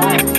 love.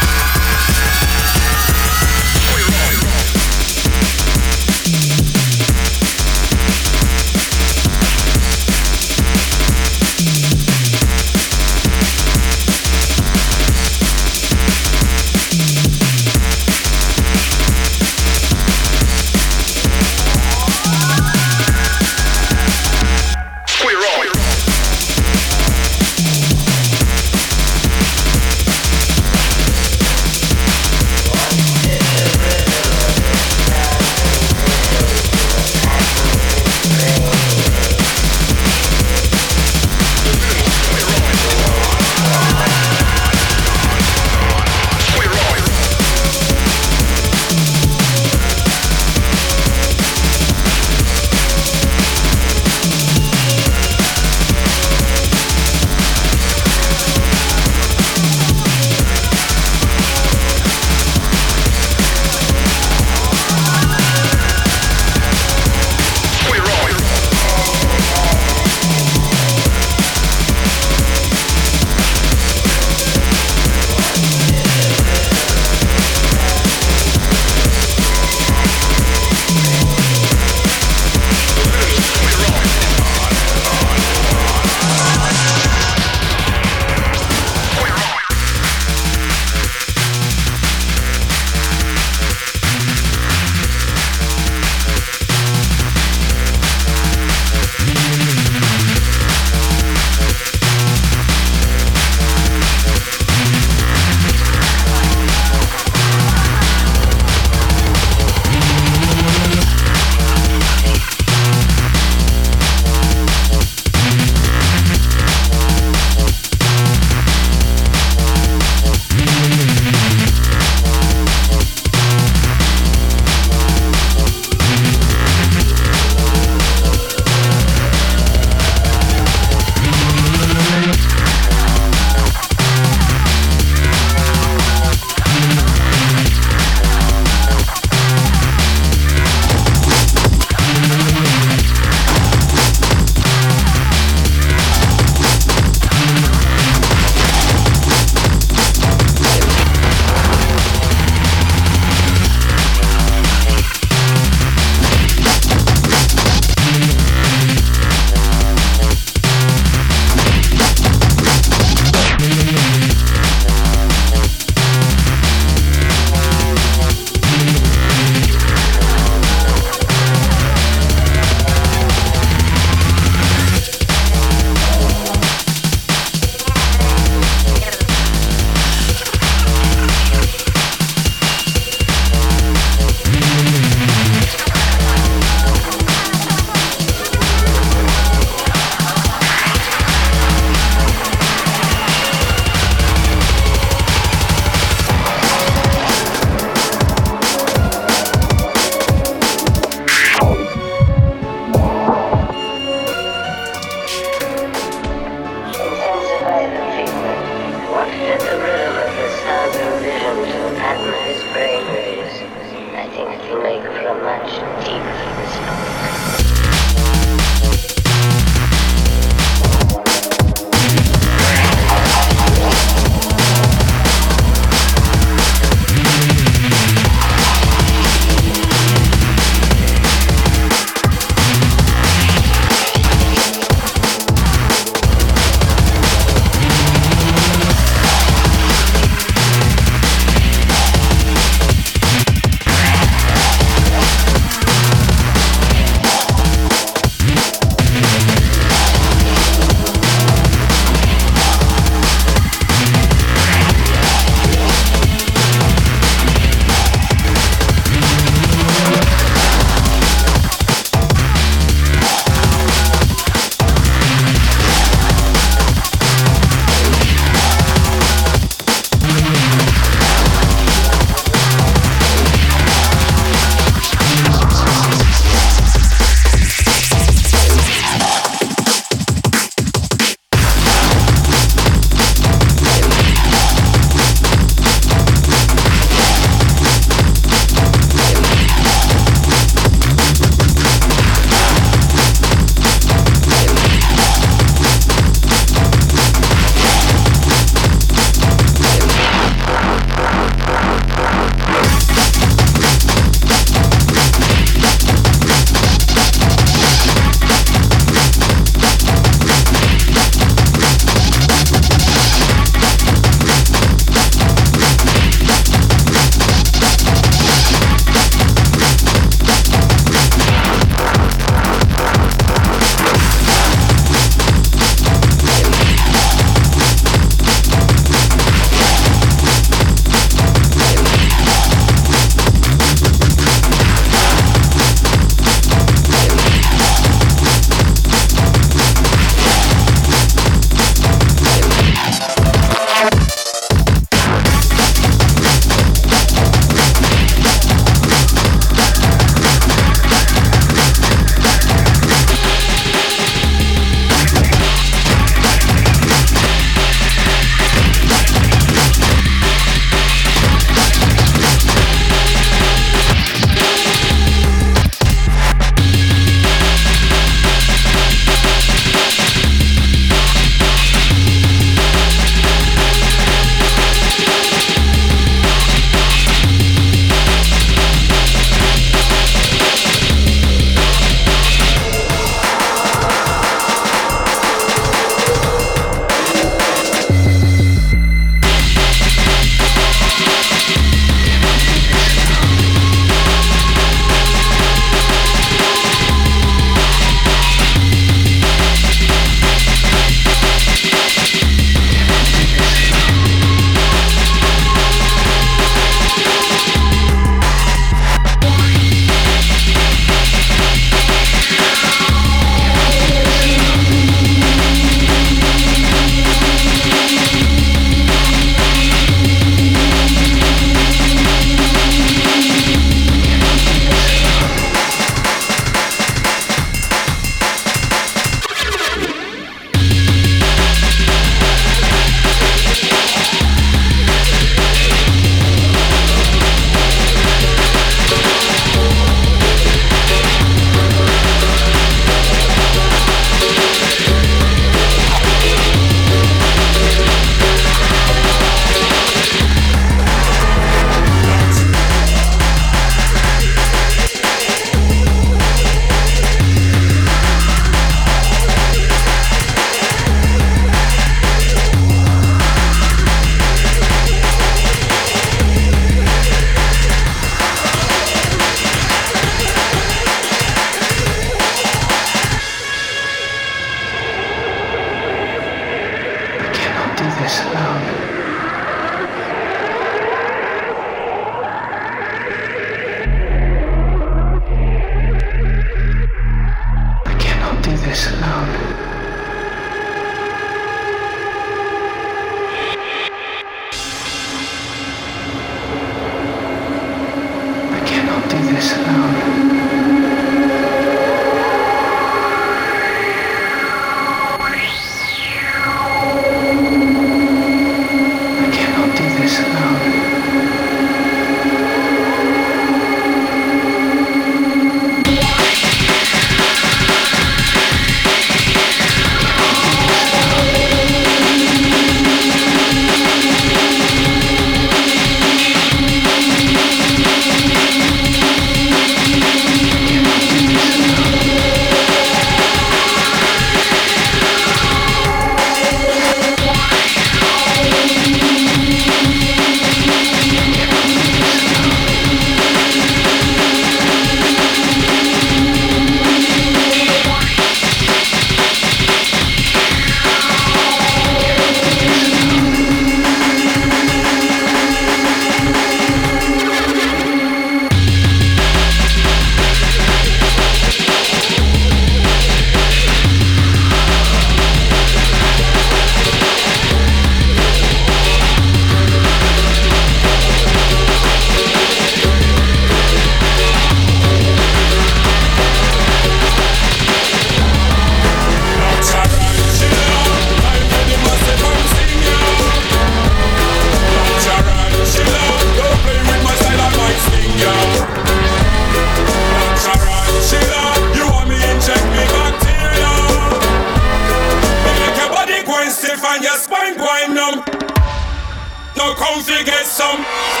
Come to get some.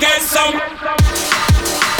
Get some.